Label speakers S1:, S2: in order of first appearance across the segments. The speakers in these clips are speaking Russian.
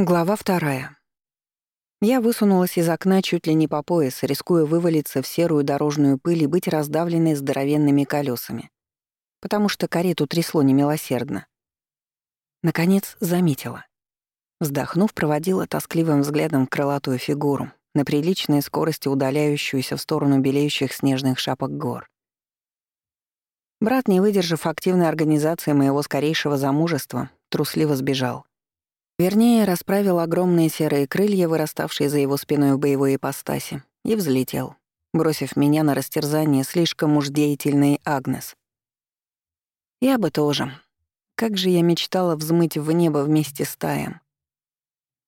S1: Глава вторая. Я высунулась из окна чуть ли не по пояс, рискуя вывалиться в серую дорожную пыль и быть раздавленной здоровенными колесами, потому что карету трясло немилосердно. Наконец заметила. Вздохнув, проводила тоскливым взглядом крылатую фигуру, на приличной скорости удаляющуюся в сторону белеющих снежных шапок гор. Брат, не выдержав активной организации моего скорейшего замужества, трусливо сбежал. Вернее, расправил огромные серые крылья, выраставшие за его спиной в боевой ипостаси, и взлетел, бросив меня на растерзание слишком уж деятельный Агнес. Я бы тоже. Как же я мечтала взмыть в небо вместе с таем.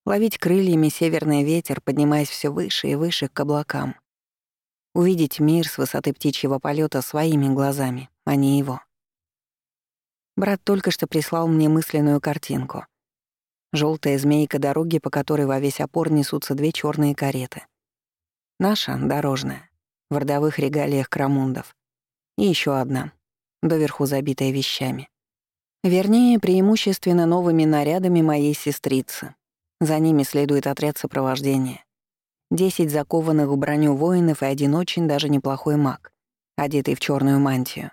S1: Ловить крыльями северный ветер, поднимаясь все выше и выше к облакам. Увидеть мир с высоты птичьего полета своими глазами, а не его. Брат только что прислал мне мысленную картинку. Желтая змейка дороги, по которой во весь опор несутся две черные кареты. Наша, дорожная, в родовых регалиях крамундов. И еще одна, доверху забитая вещами. Вернее, преимущественно новыми нарядами моей сестрицы. За ними следует отряд сопровождения. Десять закованных в броню воинов и один очень даже неплохой маг, одетый в черную мантию.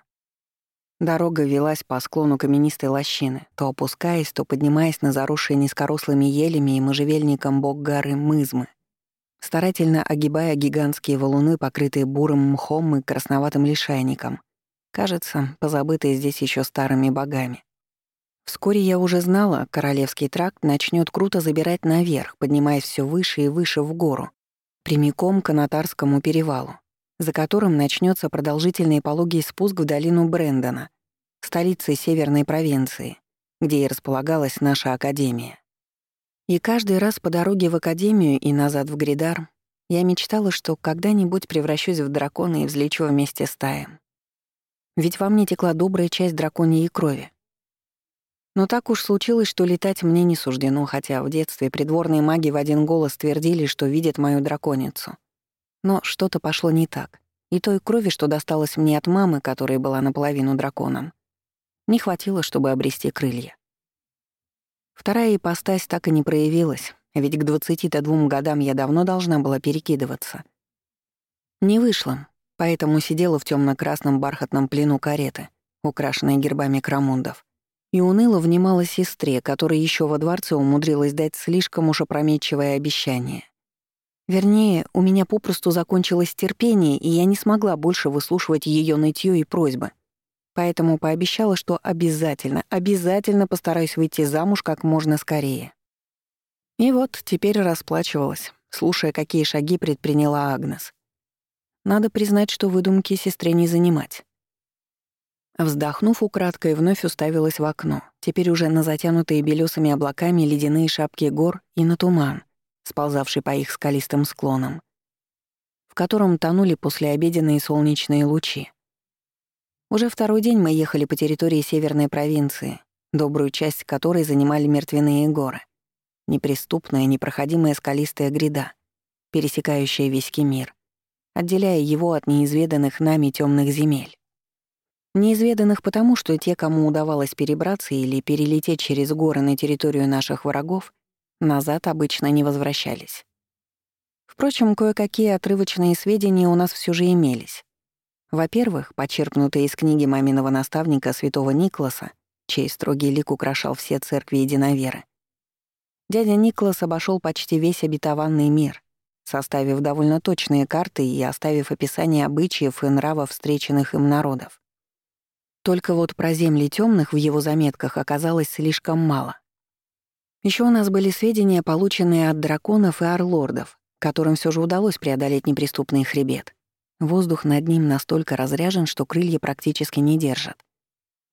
S1: Дорога велась по склону каменистой лощины, то опускаясь, то поднимаясь на заросшие низкорослыми елями и можжевельником бок горы Мызмы, старательно огибая гигантские валуны, покрытые бурым мхом и красноватым лишайником, кажется, позабытые здесь еще старыми богами. Вскоре я уже знала, Королевский тракт начнет круто забирать наверх, поднимаясь все выше и выше в гору, прямиком к Анатарскому перевалу за которым начнется продолжительный пологий спуск в долину Брэндона, столицы северной провинции, где и располагалась наша академия. И каждый раз по дороге в академию и назад в Гридар я мечтала, что когда-нибудь превращусь в дракона и взлечу вместе с Таем. Ведь во мне текла добрая часть драконьей крови. Но так уж случилось, что летать мне не суждено, хотя в детстве придворные маги в один голос твердили, что видят мою драконицу — но что-то пошло не так. И той крови, что досталось мне от мамы, которая была наполовину драконом, не хватило, чтобы обрести крылья. Вторая ипостась так и не проявилась, ведь к 22 годам я давно должна была перекидываться. Не вышло, поэтому сидела в темно красном бархатном плену кареты, украшенной гербами крамундов, и уныло внимала сестре, которая еще во дворце умудрилась дать слишком уж опрометчивое обещание. Вернее, у меня попросту закончилось терпение, и я не смогла больше выслушивать ее нытье и просьбы. Поэтому пообещала, что обязательно, обязательно постараюсь выйти замуж как можно скорее. И вот теперь расплачивалась, слушая, какие шаги предприняла Агнес. Надо признать, что выдумки сестре не занимать. Вздохнув украдкой, вновь уставилась в окно, теперь уже на затянутые белесыми облаками ледяные шапки гор и на туман, сползавший по их скалистым склонам, в котором тонули послеобеденные солнечные лучи. Уже второй день мы ехали по территории северной провинции, добрую часть которой занимали мертвяные горы. Неприступная, непроходимая скалистая гряда, пересекающая весь Кемир, отделяя его от неизведанных нами темных земель. Неизведанных потому, что те, кому удавалось перебраться или перелететь через горы на территорию наших врагов, Назад обычно не возвращались. Впрочем, кое-какие отрывочные сведения у нас все же имелись. Во-первых, почерпнутые из книги маминого наставника святого Никласа, чей строгий лик украшал все церкви единоверы. Дядя Никлас обошел почти весь обетованный мир, составив довольно точные карты и оставив описание обычаев и нравов встреченных им народов. Только вот про земли темных в его заметках оказалось слишком мало. Еще у нас были сведения, полученные от драконов и орлордов, которым все же удалось преодолеть неприступный хребет. Воздух над ним настолько разряжен, что крылья практически не держат.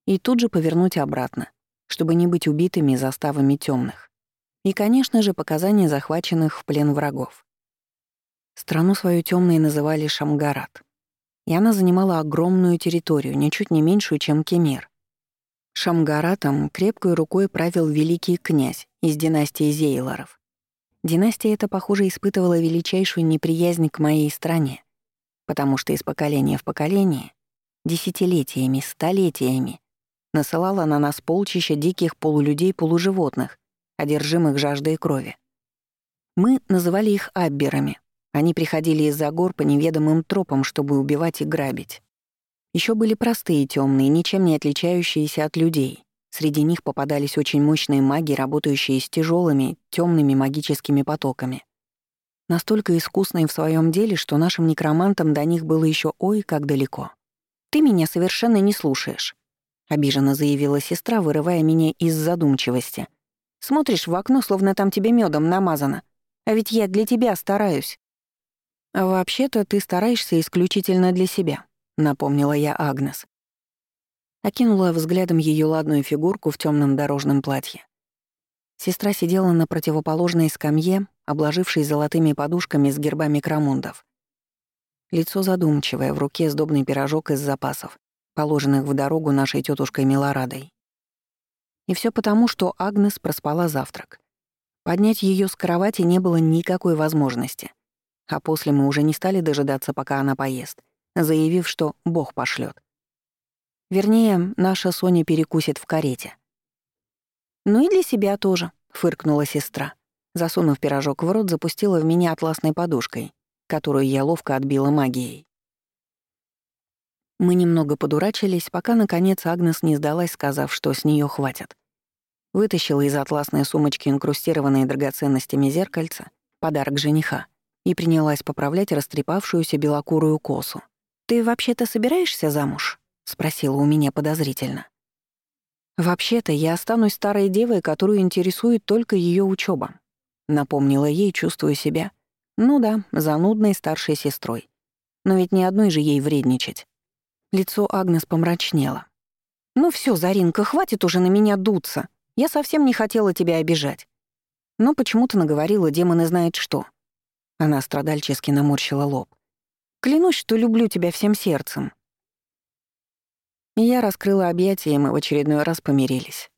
S1: И тут же повернуть обратно, чтобы не быть убитыми заставами темных. И, конечно же, показания захваченных в плен врагов. Страну свою темные называли Шамгарат. И она занимала огромную территорию, ничуть не меньшую, чем Кемер. Шамгаратом крепкой рукой правил великий князь из династии Зейлоров. Династия эта, похоже, испытывала величайшую неприязнь к моей стране, потому что из поколения в поколение, десятилетиями, столетиями, насылала на нас полчища диких полулюдей-полуживотных одержимых жаждой крови. Мы называли их абберами. Они приходили из-за гор по неведомым тропам, чтобы убивать и грабить. Еще были простые темные, ничем не отличающиеся от людей. Среди них попадались очень мощные маги, работающие с тяжелыми, темными магическими потоками. Настолько искусные в своем деле, что нашим некромантам до них было еще ой как далеко. «Ты меня совершенно не слушаешь», — обиженно заявила сестра, вырывая меня из задумчивости. «Смотришь в окно, словно там тебе медом намазано. А ведь я для тебя стараюсь». «А вообще-то ты стараешься исключительно для себя», — напомнила я Агнес. Окинула взглядом ее ладную фигурку в темном дорожном платье. Сестра сидела на противоположной скамье, обложившей золотыми подушками с гербами крамундов. Лицо задумчивое, в руке сдобный пирожок из запасов, положенных в дорогу нашей тетушкой Милорадой. И все потому, что Агнес проспала завтрак. Поднять ее с кровати не было никакой возможности. А после мы уже не стали дожидаться, пока она поест — заявив, что Бог пошлет. Вернее, наша Соня перекусит в карете. «Ну и для себя тоже», — фыркнула сестра. Засунув пирожок в рот, запустила в меня атласной подушкой, которую я ловко отбила магией. Мы немного подурачились, пока, наконец, Агнес не сдалась, сказав, что с нее хватит. Вытащила из атласной сумочки инкрустированные драгоценностями зеркальца, подарок жениха, и принялась поправлять растрепавшуюся белокурую косу. «Ты вообще-то собираешься замуж?» — спросила у меня подозрительно. «Вообще-то я останусь старой девой, которую интересует только ее учеба. напомнила ей, чувствуя себя, ну да, занудной старшей сестрой. Но ведь ни одной же ей вредничать. Лицо Агнес помрачнело. «Ну все, Заринка, хватит уже на меня дуться. Я совсем не хотела тебя обижать. Но почему-то наговорила, демоны знает что». Она страдальчески наморщила лоб. Клянусь, что люблю тебя всем сердцем». Я раскрыла объятия, и мы в очередной раз помирились.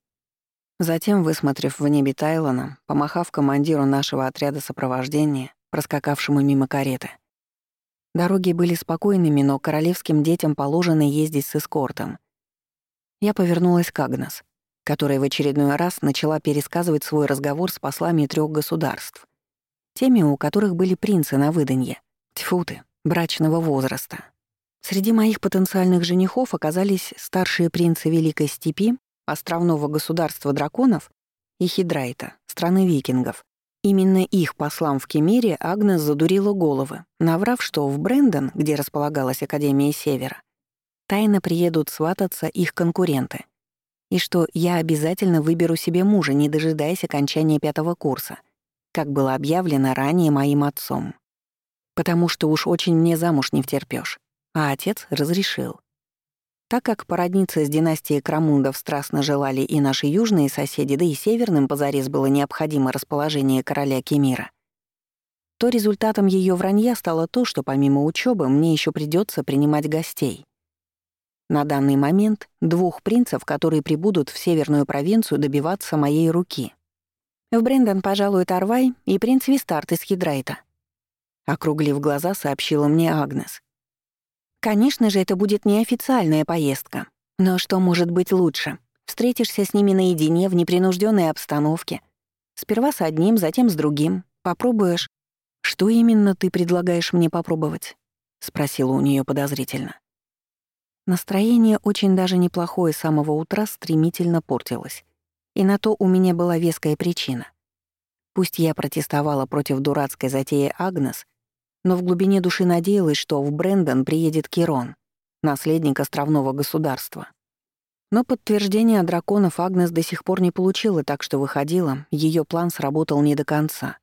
S1: Затем, высмотрев в небе Тайлона, помахав командиру нашего отряда сопровождения, проскакавшему мимо кареты. Дороги были спокойными, но королевским детям положено ездить с эскортом. Я повернулась к Агнес, которая в очередной раз начала пересказывать свой разговор с послами трех государств, теми, у которых были принцы на выданье. Тьфу ты, брачного возраста. Среди моих потенциальных женихов оказались старшие принцы Великой Степи, островного государства драконов и Хидрайта, страны викингов. Именно их послам в Кемере Агнес задурила головы, наврав, что в Брэндон, где располагалась Академия Севера, тайно приедут свататься их конкуренты, и что я обязательно выберу себе мужа, не дожидаясь окончания пятого курса, как было объявлено ранее моим отцом потому что уж очень мне замуж не втерпёшь. А отец разрешил. Так как породниться с династией Крамундов страстно желали и наши южные соседи, да и северным позарез было необходимо расположение короля Кемира, то результатом ее вранья стало то, что помимо учебы мне еще придется принимать гостей. На данный момент двух принцев, которые прибудут в северную провинцию добиваться моей руки. В Брендон пожалует Арвай и принц Вистарт из Хидрайта. Округлив глаза, сообщила мне Агнес. «Конечно же, это будет неофициальная поездка. Но что может быть лучше? Встретишься с ними наедине в непринужденной обстановке. Сперва с одним, затем с другим. Попробуешь. Что именно ты предлагаешь мне попробовать? спросила у нее подозрительно. Настроение очень даже неплохое с самого утра стремительно портилось. И на то у меня была веская причина. Пусть я протестовала против дурацкой затеи Агнес, но в глубине души надеялась, что в Брэндон приедет Кирон, наследник островного государства. Но подтверждения драконов Агнес до сих пор не получила, так что выходила, ее план сработал не до конца.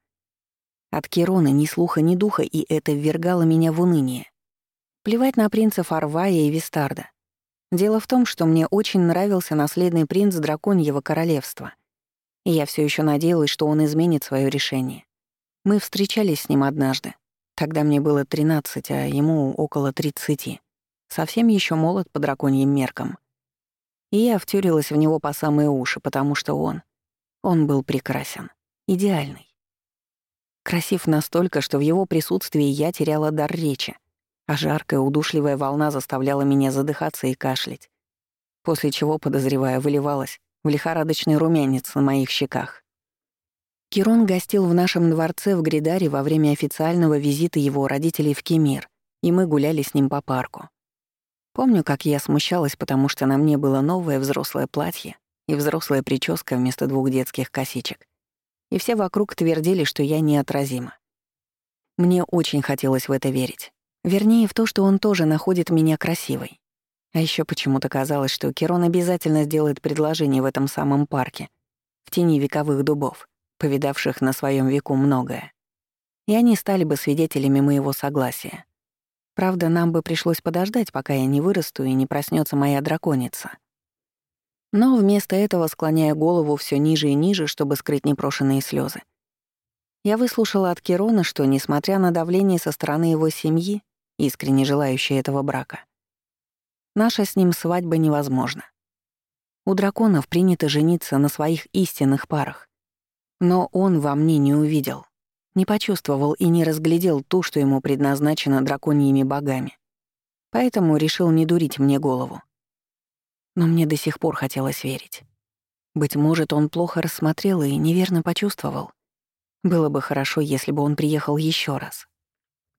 S1: От Кирона ни слуха, ни духа, и это ввергало меня в уныние. Плевать на принцев Арвая и Вистарда. Дело в том, что мне очень нравился наследный принц Драконьего королевства. И я все еще надеялась, что он изменит свое решение. Мы встречались с ним однажды. Тогда мне было 13, а ему около 30. Совсем еще молод по драконьим меркам. И я втюрилась в него по самые уши, потому что он... Он был прекрасен. Идеальный. Красив настолько, что в его присутствии я теряла дар речи, а жаркая удушливая волна заставляла меня задыхаться и кашлять, после чего, подозревая, выливалась в лихорадочный румянец на моих щеках. Кирон гостил в нашем дворце в Гридаре во время официального визита его родителей в Кемир, и мы гуляли с ним по парку. Помню, как я смущалась, потому что на мне было новое взрослое платье и взрослая прическа вместо двух детских косичек. И все вокруг твердили, что я неотразима. Мне очень хотелось в это верить. Вернее, в то, что он тоже находит меня красивой. А еще почему-то казалось, что Кирон обязательно сделает предложение в этом самом парке, в тени вековых дубов повидавших на своем веку многое. И они стали бы свидетелями моего согласия. Правда, нам бы пришлось подождать, пока я не вырасту и не проснется моя драконица. Но вместо этого, склоняя голову все ниже и ниже, чтобы скрыть непрошенные слезы, я выслушала от Кирона, что, несмотря на давление со стороны его семьи, искренне желающей этого брака, наша с ним свадьба невозможна. У драконов принято жениться на своих истинных парах, но он во мне не увидел, не почувствовал и не разглядел ту, что ему предназначено драконьими богами. Поэтому решил не дурить мне голову. Но мне до сих пор хотелось верить. Быть может, он плохо рассмотрел и неверно почувствовал. Было бы хорошо, если бы он приехал еще раз.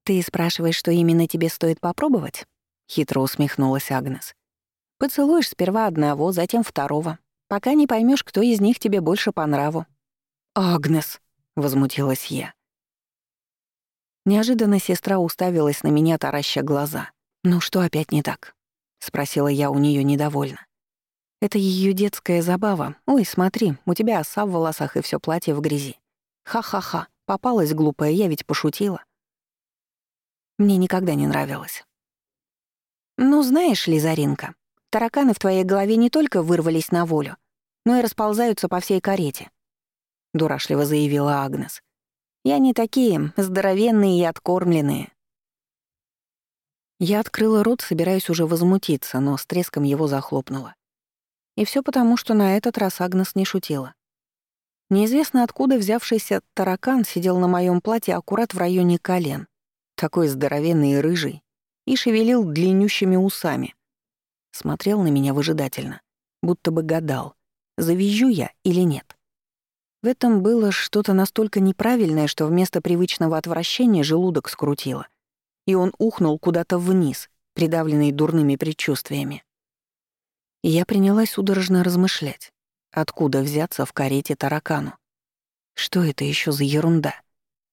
S1: «Ты спрашиваешь, что именно тебе стоит попробовать?» — хитро усмехнулась Агнес. «Поцелуешь сперва одного, затем второго, пока не поймешь, кто из них тебе больше по нраву. «Агнес!» — возмутилась я. Неожиданно сестра уставилась на меня, тараща глаза. «Ну что опять не так?» — спросила я у нее недовольно. «Это ее детская забава. Ой, смотри, у тебя оса в волосах и все платье в грязи. Ха-ха-ха, попалась глупая, я ведь пошутила». Мне никогда не нравилось. «Ну, знаешь ли, Заринка, тараканы в твоей голове не только вырвались на волю, но и расползаются по всей карете дурашливо заявила Агнес. Я не такие, здоровенные и откормленные. Я открыла рот, собираясь уже возмутиться, но с треском его захлопнула. И все потому, что на этот раз Агнес не шутила. Неизвестно откуда взявшийся таракан сидел на моем платье аккурат в районе колен, такой здоровенный и рыжий, и шевелил длиннющими усами. Смотрел на меня выжидательно, будто бы гадал, завизжу я или нет. В этом было что-то настолько неправильное, что вместо привычного отвращения желудок скрутило, и он ухнул куда-то вниз, придавленный дурными предчувствиями. И я принялась судорожно размышлять, откуда взяться в карете таракану. Что это еще за ерунда?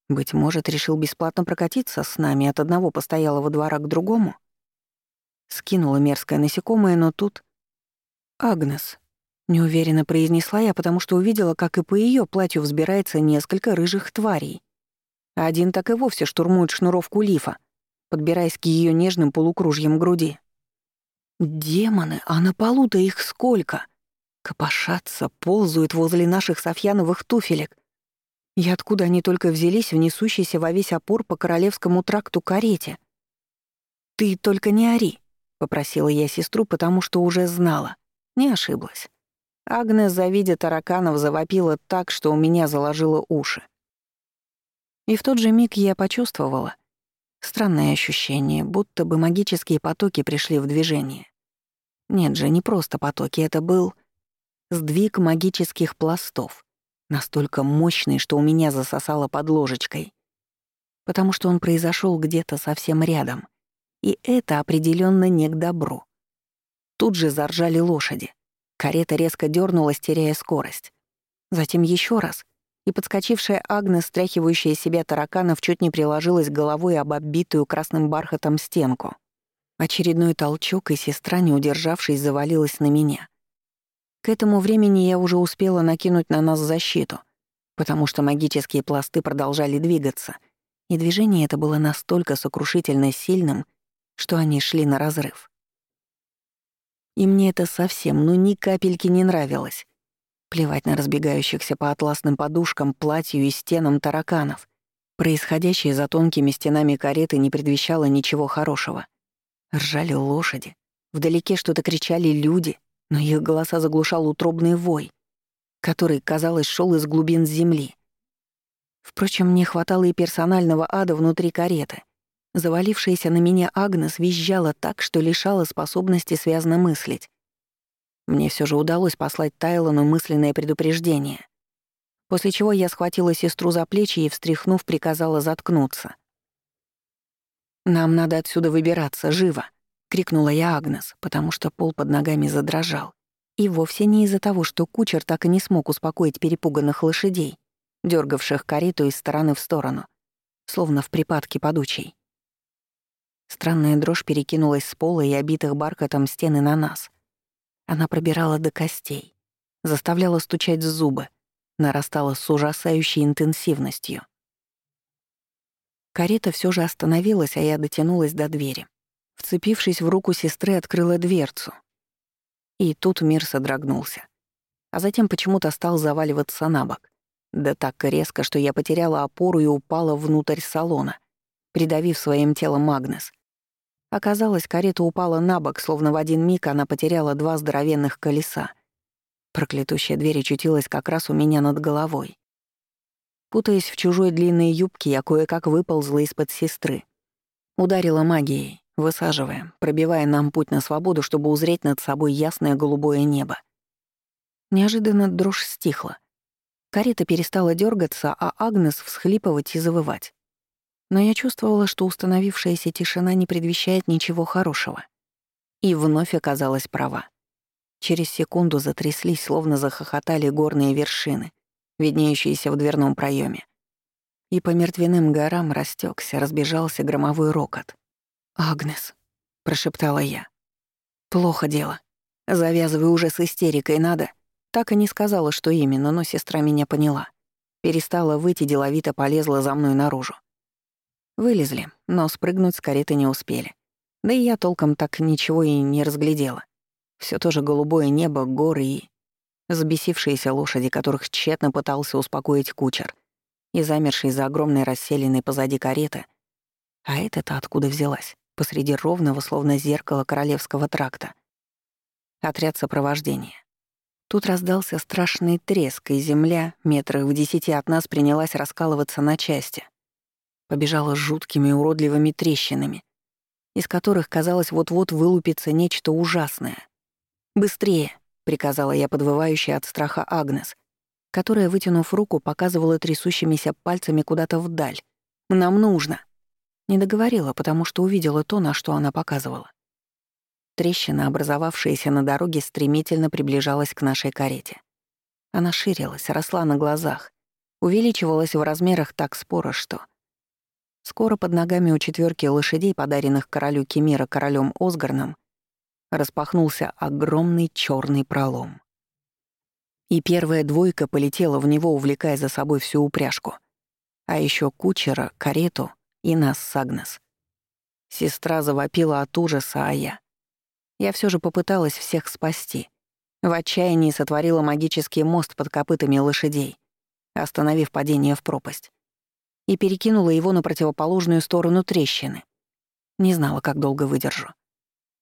S1: Быть может, решил бесплатно прокатиться с нами от одного постоялого двора к другому? Скинула мерзкое насекомое, но тут... Агнес, Неуверенно произнесла я, потому что увидела, как и по ее платью взбирается несколько рыжих тварей. Один так и вовсе штурмует шнуровку лифа, подбираясь к ее нежным полукружьям груди. Демоны, а на полу-то их сколько! Копошатся, ползают возле наших софьяновых туфелек. И откуда они только взялись в несущейся во весь опор по королевскому тракту карете? «Ты только не ори», — попросила я сестру, потому что уже знала. Не ошиблась. Агнес, завидя тараканов, завопила так, что у меня заложило уши. И в тот же миг я почувствовала странное ощущение, будто бы магические потоки пришли в движение. Нет же, не просто потоки, это был сдвиг магических пластов, настолько мощный, что у меня засосало под ложечкой. Потому что он произошел где-то совсем рядом. И это определенно не к добру. Тут же заржали лошади. Карета резко дернулась, теряя скорость. Затем еще раз, и подскочившая Агнес, стряхивающая себя тараканов, чуть не приложилась головой об оббитую красным бархатом стенку. Очередной толчок, и сестра, не удержавшись, завалилась на меня. К этому времени я уже успела накинуть на нас защиту, потому что магические пласты продолжали двигаться, и движение это было настолько сокрушительно сильным, что они шли на разрыв. И мне это совсем, ну ни капельки не нравилось. Плевать на разбегающихся по атласным подушкам, платью и стенам тараканов. Происходящее за тонкими стенами кареты не предвещало ничего хорошего. Ржали лошади. Вдалеке что-то кричали люди, но их голоса заглушал утробный вой, который, казалось, шел из глубин земли. Впрочем, мне хватало и персонального ада внутри кареты — Завалившаяся на меня Агнес визжала так, что лишала способности связно мыслить. Мне все же удалось послать Тайлону мысленное предупреждение. после чего я схватила сестру за плечи и, встряхнув, приказала заткнуться. «Нам надо отсюда выбираться, живо!» — крикнула я Агнес, потому что пол под ногами задрожал. И вовсе не из-за того, что кучер так и не смог успокоить перепуганных лошадей, дергавших карету из стороны в сторону, словно в припадке подучей. Странная дрожь перекинулась с пола и обитых бархатом стены на нас. Она пробирала до костей, заставляла стучать зубы, нарастала с ужасающей интенсивностью. Карета все же остановилась, а я дотянулась до двери. Вцепившись в руку сестры, открыла дверцу. И тут мир содрогнулся. А затем почему-то стал заваливаться на бок. Да так резко, что я потеряла опору и упала внутрь салона, придавив своим телом Магнес. Оказалось, карета упала на бок, словно в один миг она потеряла два здоровенных колеса. Проклятущая дверь очутилась как раз у меня над головой. Путаясь в чужой длинной юбке, я кое-как выползла из-под сестры. Ударила магией, высаживая, пробивая нам путь на свободу, чтобы узреть над собой ясное голубое небо. Неожиданно дрожь стихла. Карета перестала дергаться, а Агнес всхлипывать и завывать. Но я чувствовала, что установившаяся тишина не предвещает ничего хорошего. И вновь оказалась права. Через секунду затряслись, словно захохотали горные вершины — виднеющиеся в дверном проеме. И по мертвенным горам растекся, разбежался громовой рокот. «Агнес», — прошептала я. «Плохо дело. Завязывай уже с истерикой, надо». Так и не сказала, что именно, но сестра меня поняла. Перестала выйти, деловито полезла за мной наружу. Вылезли, но спрыгнуть с кареты не успели. Да и я толком так ничего и не разглядела. Все тоже голубое небо, горы и... Забесившиеся лошади, которых тщетно пытался успокоить кучер, и замершие за огромной расселенной позади кареты. А эта-то откуда взялась? Посреди ровного, словно зеркала королевского тракта. Отряд сопровождения. Тут раздался страшный треск, и земля, метрах в десяти от нас, принялась раскалываться на части. Побежала жуткими уродливыми трещинами, из которых, казалось, вот-вот вылупится нечто ужасное. «Быстрее!» — приказала я подвывающая от страха Агнес, которая, вытянув руку, показывала трясущимися пальцами куда-то вдаль. «Нам нужно!» Не договорила, потому что увидела то, на что она показывала. Трещина, образовавшаяся на дороге, стремительно приближалась к нашей карете. Она ширилась, росла на глазах, увеличивалась в размерах так споро, что... Скоро под ногами у четверки лошадей, подаренных королю Кемира королем Осгарном, распахнулся огромный черный пролом. И первая двойка полетела в него, увлекая за собой всю упряжку. А еще кучера, карету и нас с Агнес. Сестра завопила от ужаса, а я... Я все же попыталась всех спасти. В отчаянии сотворила магический мост под копытами лошадей, остановив падение в пропасть. И перекинула его на противоположную сторону трещины. Не знала, как долго выдержу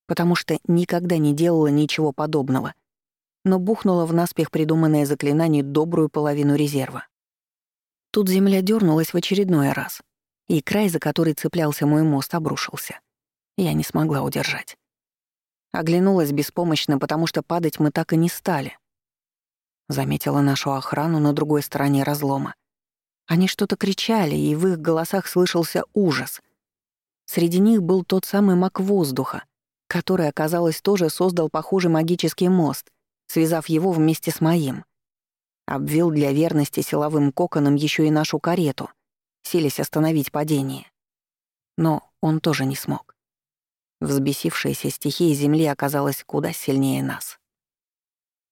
S1: потому что никогда не делала ничего подобного, но бухнула в наспех придуманное заклинание добрую половину резерва. Тут земля дернулась в очередной раз, и край, за который цеплялся мой мост, обрушился. Я не смогла удержать. Оглянулась беспомощно, потому что падать мы так и не стали. Заметила нашу охрану на другой стороне разлома. Они что-то кричали, и в их голосах слышался ужас. Среди них был тот самый маг воздуха, который, оказалось, тоже создал похожий магический мост, связав его вместе с моим. Обвил для верности силовым коконом еще и нашу карету, силясь остановить падение. Но он тоже не смог. Взбесившаяся стихия Земли оказалась куда сильнее нас.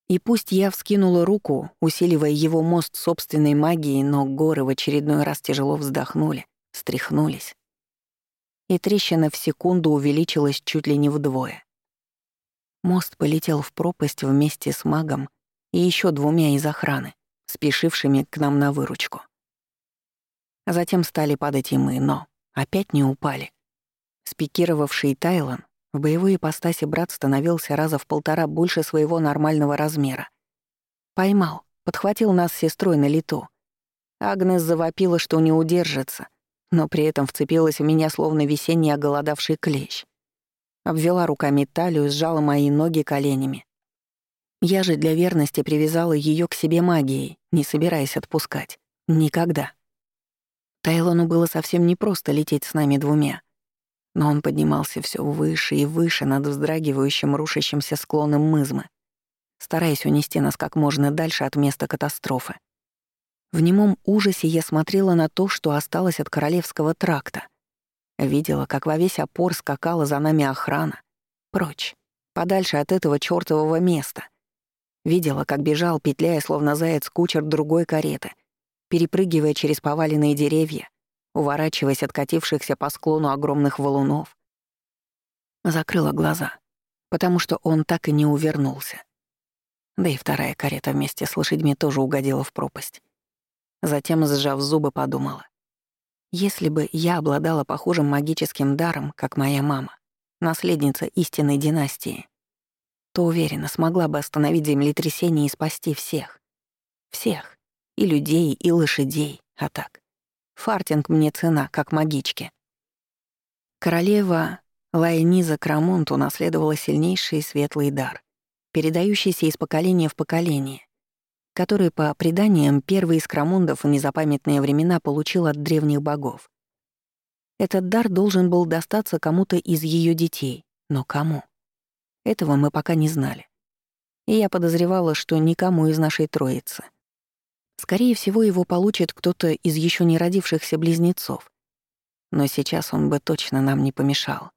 S1: И пусть я вскинула руку, усиливая его мост собственной магией, но горы в очередной раз тяжело вздохнули, встряхнулись, и трещина в секунду увеличилась чуть ли не вдвое. Мост полетел в пропасть вместе с магом и еще двумя из охраны, спешившими к нам на выручку. Затем стали падать и мы, но опять не упали. Спикировавший Тайлан, в боевой ипостаси брат становился раза в полтора больше своего нормального размера. Поймал, подхватил нас с сестрой на лету. Агнес завопила, что не удержится — но при этом вцепилась в меня словно весенний оголодавший клещ. Обвела руками талию, сжала мои ноги коленями. Я же для верности привязала ее к себе магией, не собираясь отпускать. Никогда. Тайлону было совсем непросто лететь с нами двумя. Но он поднимался все выше и выше над вздрагивающим, рушащимся склоном мызмы, стараясь унести нас как можно дальше от места катастрофы. В немом ужасе я смотрела на то, что осталось от королевского тракта. Видела, как во весь опор скакала за нами охрана. Прочь, подальше от этого чёртового места — Видела, как бежал, петляя, словно заяц, кучер другой кареты, перепрыгивая через поваленные деревья, уворачиваясь от катившихся по склону огромных валунов. Закрыла глаза, потому что он так и не увернулся. Да и вторая карета вместе с лошадьми тоже угодила в пропасть. Затем, сжав зубы, подумала. Если бы я обладала похожим магическим даром, как моя мама, наследница истинной династии, то уверена, смогла бы остановить землетрясение и спасти всех. Всех. И людей, и лошадей. А так. Фартинг мне цена, как магичке. Королева Лайниза Крамонт унаследовала сильнейший светлый дар, передающийся из поколения в поколение, который, по преданиям, первый из крамондов в незапамятные времена получил от древних богов. Этот дар должен был достаться кому-то из ее детей, но кому? Этого мы пока не знали. И я подозревала, что никому из нашей троицы. Скорее всего, его получит кто-то из еще не родившихся близнецов. Но сейчас он бы точно нам не помешал.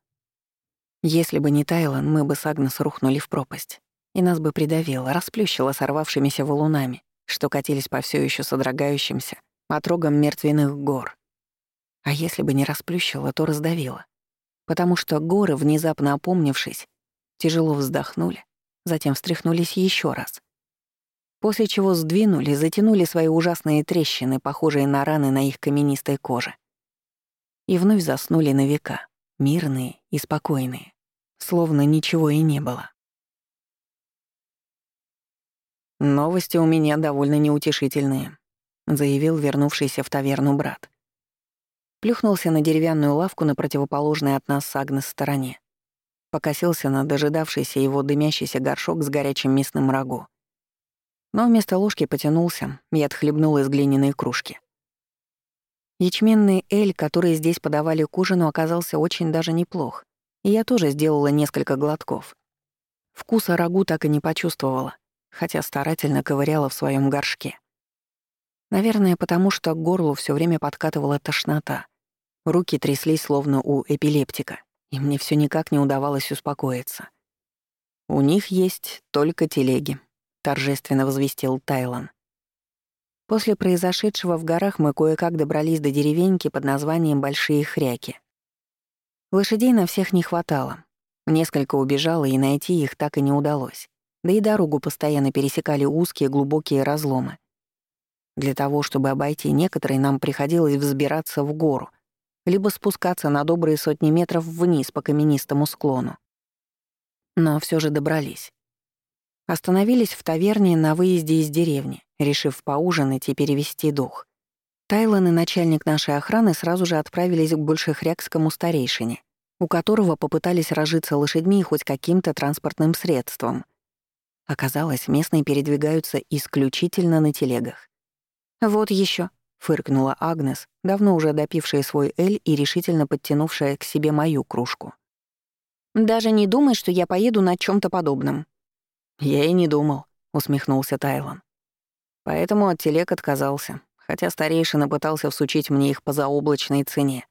S1: Если бы не Тайлан, мы бы с Агнес рухнули в пропасть. И нас бы придавило, расплющило сорвавшимися валунами, что катились по все еще содрогающимся отрогам мертвенных гор. А если бы не расплющило, то раздавило. Потому что горы, внезапно опомнившись, тяжело вздохнули, затем встряхнулись еще раз. После чего сдвинули, затянули свои ужасные трещины, похожие на раны на их каменистой коже. И вновь заснули на века, мирные и спокойные, словно ничего и не было. «Новости у меня довольно неутешительные», — заявил вернувшийся в таверну брат. Плюхнулся на деревянную лавку на противоположной от нас Агнес стороне покосился на дожидавшийся его дымящийся горшок с горячим мясным рагу. Но вместо ложки потянулся и отхлебнул из глиняной кружки. Ячменный эль, который здесь подавали к ужину, оказался очень даже неплох, и я тоже сделала несколько глотков. Вкуса рагу так и не почувствовала, хотя старательно ковыряла в своем горшке. Наверное, потому что к горлу все время подкатывала тошнота. Руки тряслись, словно у эпилептика и мне все никак не удавалось успокоиться. «У них есть только телеги», — торжественно возвестил Тайлан. После произошедшего в горах мы кое-как добрались до деревеньки под названием Большие Хряки. Лошадей на всех не хватало. Несколько убежало, и найти их так и не удалось. Да и дорогу постоянно пересекали узкие глубокие разломы. Для того, чтобы обойти некоторые, нам приходилось взбираться в гору — либо спускаться на добрые сотни метров вниз по каменистому склону. Но все же добрались. Остановились в таверне на выезде из деревни, решив поужинать и перевести дух. Тайлан и начальник нашей охраны сразу же отправились к большехрякскому старейшине, у которого попытались разжиться лошадьми хоть каким-то транспортным средством. Оказалось, местные передвигаются исключительно на телегах. «Вот еще, фыркнула Агнес, давно уже допившая свой эль и решительно подтянувшая к себе мою кружку. «Даже не думай, что я поеду на чем то подобном». «Я и не думал», — усмехнулся Тайлан. «Поэтому от телег отказался, хотя старейшина пытался всучить мне их по заоблачной цене.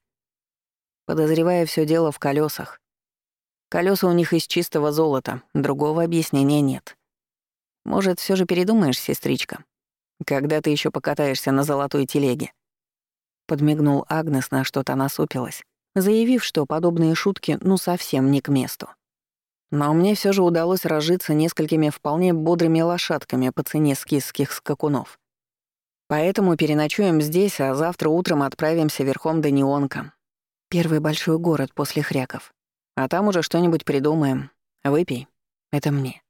S1: Подозревая все дело в колесах. Колеса у них из чистого золота, другого объяснения нет. Может, все же передумаешь, сестричка?» Когда ты еще покатаешься на золотой телеге?» Подмигнул Агнес, на что-то насупилась, заявив, что подобные шутки ну совсем не к месту. Но мне все же удалось разжиться несколькими вполне бодрыми лошадками по цене скисских скакунов. Поэтому переночуем здесь, а завтра утром отправимся верхом до Неонка. Первый большой город после хряков. А там уже что-нибудь придумаем. Выпей. Это мне.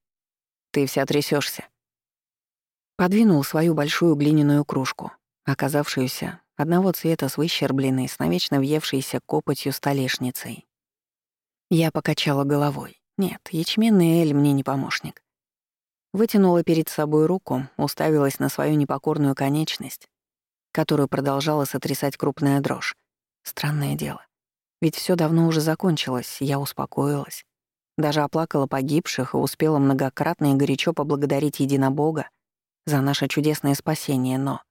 S1: Ты вся трясешься. Подвинул свою большую глиняную кружку, оказавшуюся одного цвета с выщербленной, с навечно въевшейся копотью столешницей. Я покачала головой. Нет, ячменный эль мне не помощник. Вытянула перед собой руку, уставилась на свою непокорную конечность, которую продолжала сотрясать крупная дрожь. Странное дело. Ведь все давно уже закончилось, я успокоилась. Даже оплакала погибших и успела многократно и горячо поблагодарить Единобога за наше чудесное спасение, но...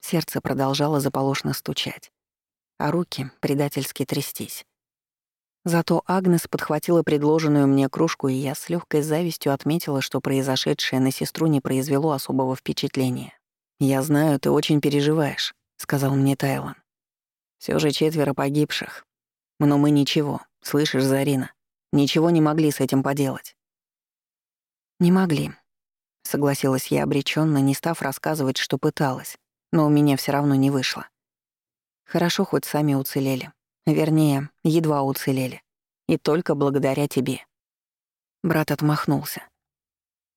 S1: Сердце продолжало заполошно стучать, а руки предательски трястись. Зато Агнес подхватила предложенную мне кружку, и я с легкой завистью отметила, что произошедшее на сестру не произвело особого впечатления. «Я знаю, ты очень переживаешь», — сказал мне Тайлан. Все же четверо погибших. Но мы ничего, слышишь, Зарина, ничего не могли с этим поделать. Не могли, согласилась я обреченно, не став рассказывать, что пыталась, но у меня все равно не вышло. Хорошо, хоть сами уцелели. Вернее, едва уцелели. И только благодаря тебе. Брат отмахнулся.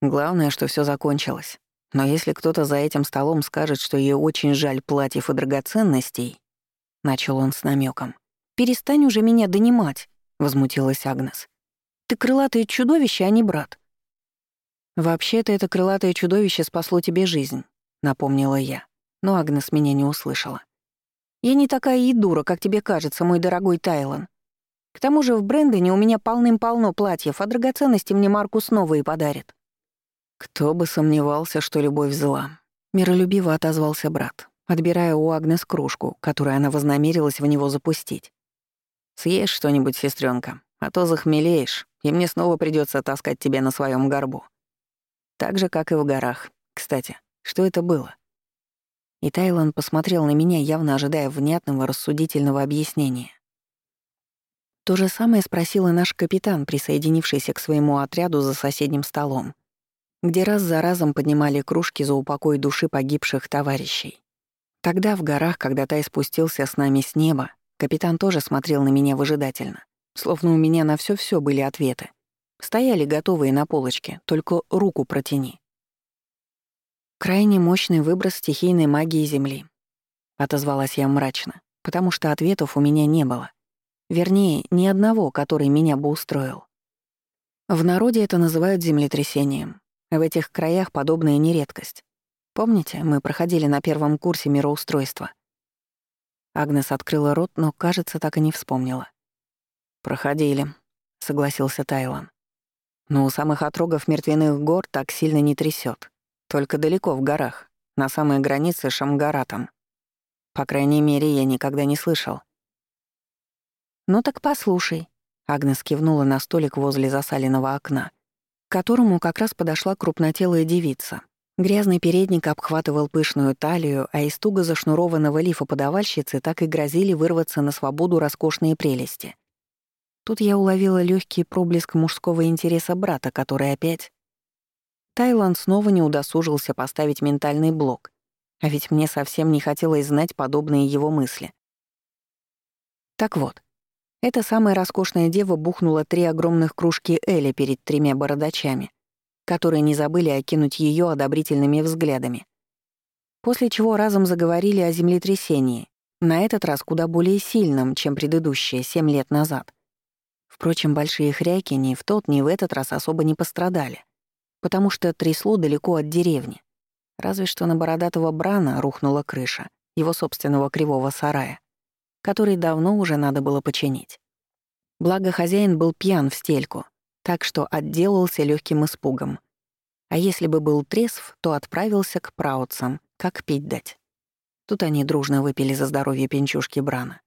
S1: Главное, что все закончилось. Но если кто-то за этим столом скажет, что ей очень жаль платьев и драгоценностей, — начал он с намеком. «Перестань уже меня донимать», — возмутилась Агнес. «Ты крылатое чудовище, а не брат». «Вообще-то это крылатое чудовище спасло тебе жизнь», — напомнила я. Но Агнес меня не услышала. «Я не такая и дура, как тебе кажется, мой дорогой Тайлан. К тому же в Брэндоне у меня полным-полно платьев, а драгоценности мне Маркус новые подарит». «Кто бы сомневался, что любовь зла», — миролюбиво отозвался брат отбирая у Агнес кружку, которую она вознамерилась в него запустить. «Съешь что-нибудь, сестренка, а то захмелеешь, и мне снова придется таскать тебя на своем горбу. Так же, как и в горах. Кстати, что это было?» И Тайлан посмотрел на меня, явно ожидая внятного, рассудительного объяснения. То же самое спросил и наш капитан, присоединившийся к своему отряду за соседним столом, где раз за разом поднимали кружки за упокой души погибших товарищей. Тогда в горах, когда Тай спустился с нами с неба, капитан тоже смотрел на меня выжидательно. Словно у меня на все все были ответы. Стояли готовые на полочке, только руку протяни. Крайне мощный выброс стихийной магии Земли. Отозвалась я мрачно, потому что ответов у меня не было. Вернее, ни одного, который меня бы устроил. В народе это называют землетрясением. В этих краях подобная не редкость. Помните, мы проходили на первом курсе мироустройства? Агнес открыла рот, но, кажется, так и не вспомнила. «Проходили», — согласился Тайлан. «Но у самых отрогов мертвяных гор так сильно не трясет. Только далеко в горах, на самой границе с Шамгаратом. По крайней мере, я никогда не слышал». «Ну так послушай», — Агнес кивнула на столик возле засаленного окна, к которому как раз подошла крупнотелая девица, Грязный передник обхватывал пышную талию, а из туго зашнурованного лифа подавальщицы так и грозили вырваться на свободу роскошные прелести. Тут я уловила легкий проблеск мужского интереса брата, который опять... Тайланд снова не удосужился поставить ментальный блок, а ведь мне совсем не хотелось знать подобные его мысли. Так вот, эта самая роскошная дева бухнула три огромных кружки Эля перед тремя бородачами — которые не забыли окинуть ее одобрительными взглядами. После чего разом заговорили о землетрясении, на этот раз куда более сильном, чем предыдущие семь лет назад. Впрочем, большие хряки ни в тот, ни в этот раз особо не пострадали, потому что трясло далеко от деревни. Разве что на бородатого Брана рухнула крыша, его собственного кривого сарая, который давно уже надо было починить. Благо хозяин был пьян в стельку, так что отделался легким испугом. А если бы был трезв, то отправился к праутцам, как пить дать. Тут они дружно выпили за здоровье пенчушки Брана.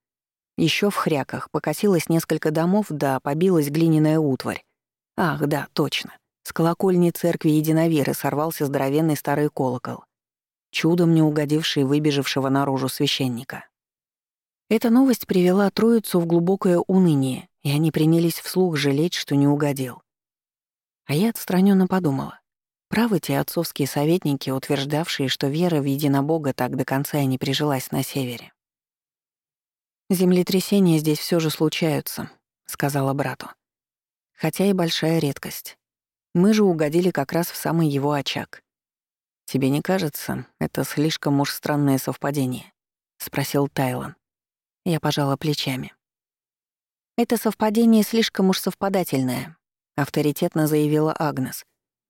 S1: Еще в хряках покосилось несколько домов, да побилась глиняная утварь. Ах, да, точно. С колокольни церкви Единоверы сорвался здоровенный старый колокол, чудом не угодивший выбежавшего наружу священника. Эта новость привела троицу в глубокое уныние, и они принялись вслух жалеть, что не угодил. А я отстраненно подумала. Правы те отцовские советники, утверждавшие, что вера в единобога так до конца и не прижилась на севере. «Землетрясения здесь все же случаются», — сказала брату. «Хотя и большая редкость. Мы же угодили как раз в самый его очаг. Тебе не кажется, это слишком уж странное совпадение?» — спросил Тайлан. Я пожала плечами. «Это совпадение слишком уж совпадательное», — авторитетно заявила Агнес.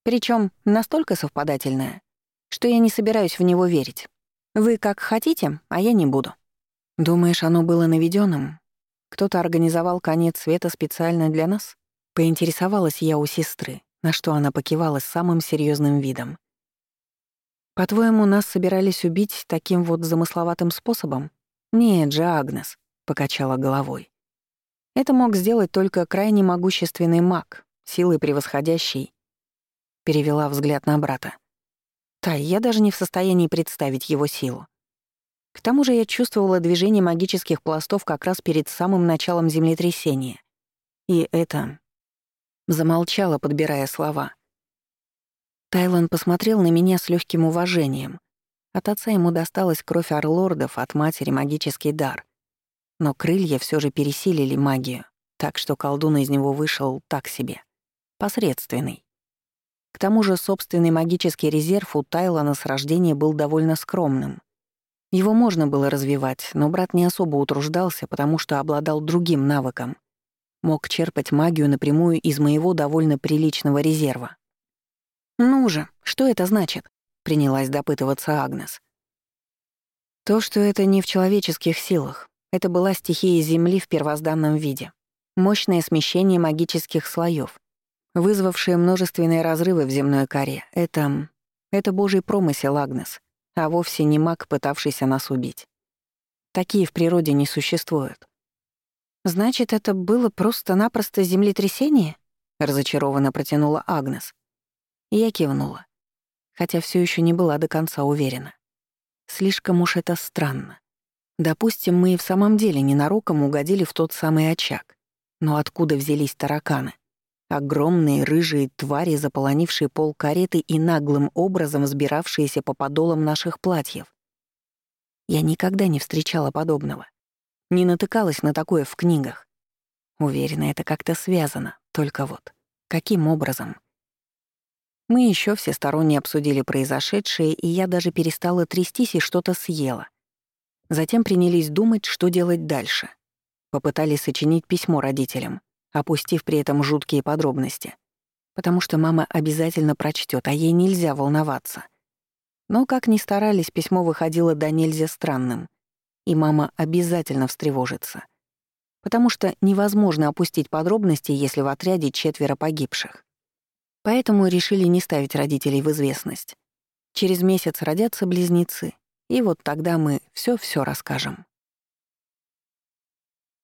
S1: Причем настолько совпадательное, что я не собираюсь в него верить. Вы как хотите, а я не буду. Думаешь, оно было наведенным? Кто-то организовал конец света специально для нас? Поинтересовалась я у сестры, на что она покивала с самым серьезным видом. «По-твоему, нас собирались убить таким вот замысловатым способом?» «Нет же, Агнес», — покачала головой. «Это мог сделать только крайне могущественный маг, силой превосходящий». Перевела взгляд на брата. «Тай, я даже не в состоянии представить его силу. К тому же я чувствовала движение магических пластов как раз перед самым началом землетрясения. И это... Замолчала, подбирая слова. Тайлан посмотрел на меня с легким уважением. От отца ему досталась кровь орлордов, от матери — магический дар. Но крылья все же пересилили магию, так что колдун из него вышел так себе. Посредственный. К тому же собственный магический резерв у Тайлана с рождения был довольно скромным. Его можно было развивать, но брат не особо утруждался, потому что обладал другим навыком. Мог черпать магию напрямую из моего довольно приличного резерва. «Ну же, что это значит?» — принялась допытываться Агнес. То, что это не в человеческих силах. Это была стихия Земли в первозданном виде. Мощное смещение магических слоев, вызвавшее множественные разрывы в земной коре. Это... это божий промысел, Агнес, а вовсе не маг, пытавшийся нас убить. Такие в природе не существуют. «Значит, это было просто-напросто землетрясение?» — разочарованно протянула Агнес. Я кивнула, хотя все еще не была до конца уверена. Слишком уж это странно. Допустим, мы и в самом деле ненароком угодили в тот самый очаг. Но откуда взялись тараканы? Огромные рыжие твари, заполонившие пол кареты и наглым образом взбиравшиеся по подолам наших платьев. Я никогда не встречала подобного. Не натыкалась на такое в книгах. Уверена, это как-то связано. Только вот, каким образом? Мы еще всесторонне обсудили произошедшее, и я даже перестала трястись и что-то съела. Затем принялись думать, что делать дальше. Попытались сочинить письмо родителям, опустив при этом жуткие подробности. Потому что мама обязательно прочтет, а ей нельзя волноваться. Но как ни старались, письмо выходило до нельзя странным. И мама обязательно встревожится. Потому что невозможно опустить подробности, если в отряде четверо погибших. Поэтому решили не ставить родителей в известность. Через месяц родятся близнецы, и вот тогда мы все-все расскажем.